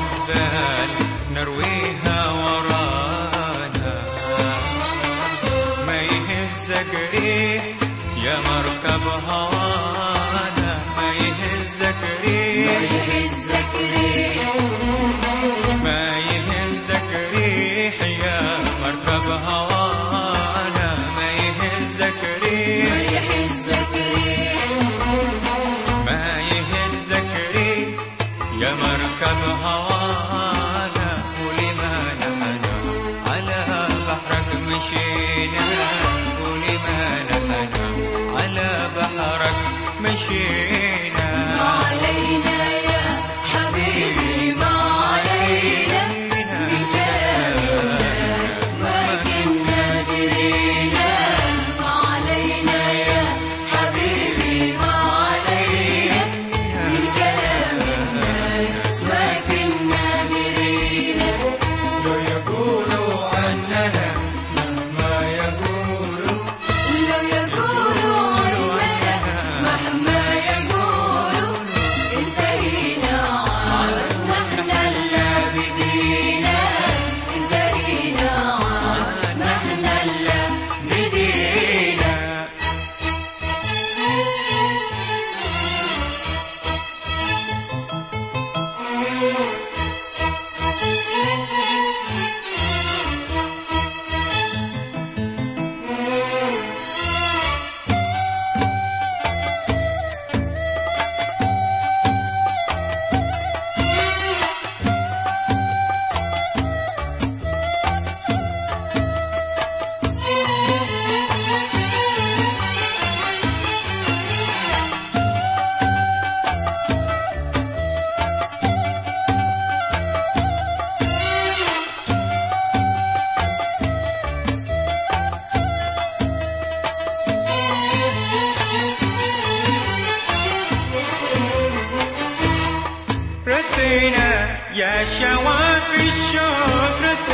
العذبان نرويها. 没学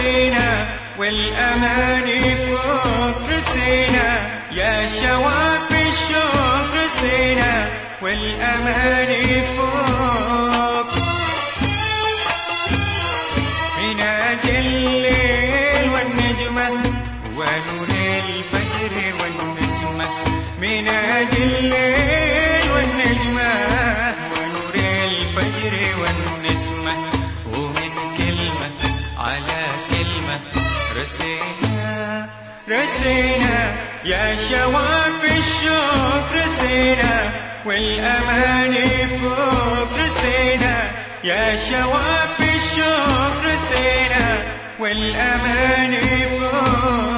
علينا والأماني فوق رسينا يا شواف الشوق رسينا والأماني فوق. من أجل الليل والنجمة ونور الفجر والنسمة. من أجل الليل رسينا يا شواف الشوق رسينا والأمان فوق رسينا يا شواف الشوق رسينا والأمان فوق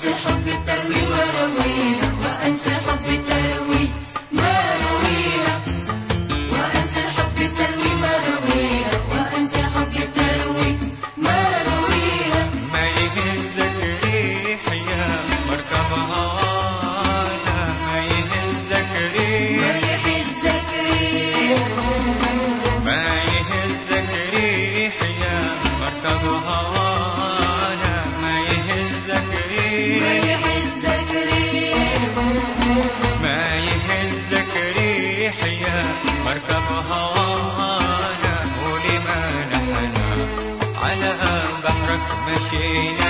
وأنسى حب التروي وروينا وأنسى حب التروي صارنا ولما نحنا على بحرك مشينا